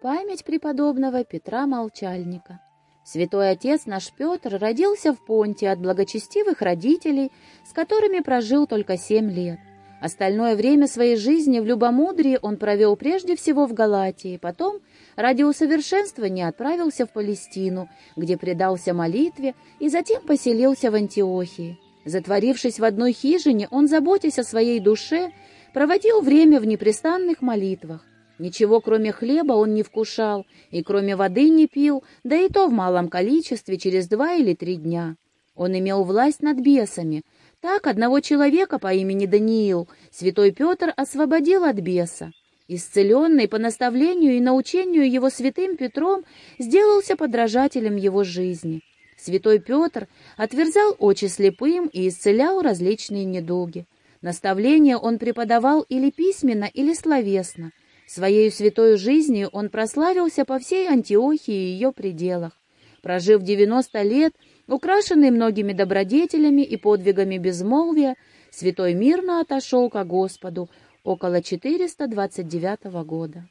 Память преподобного Петра Молчальника. Святой отец наш Петр родился в Понте от благочестивых родителей, с которыми прожил только семь лет. Остальное время своей жизни в любомудрии он провел прежде всего в Галатии, потом ради усовершенствования отправился в Палестину, где предался молитве и затем поселился в Антиохии. Затворившись в одной хижине, он, заботясь о своей душе, проводил время в непрестанных молитвах. Ничего, кроме хлеба, он не вкушал, и кроме воды не пил, да и то в малом количестве через два или три дня. Он имел власть над бесами. Так одного человека по имени Даниил святой Петр освободил от беса. Исцеленный по наставлению и научению его святым Петром сделался подражателем его жизни. Святой Петр отверзал очи слепым и исцелял различные недуги. Наставления он преподавал или письменно, или словесно. Своей святой жизнью он прославился по всей Антиохии и ее пределах. Прожив 90 лет, украшенный многими добродетелями и подвигами безмолвия, святой мирно отошел ко Господу около 429 года.